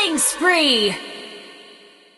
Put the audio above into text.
Killing spree!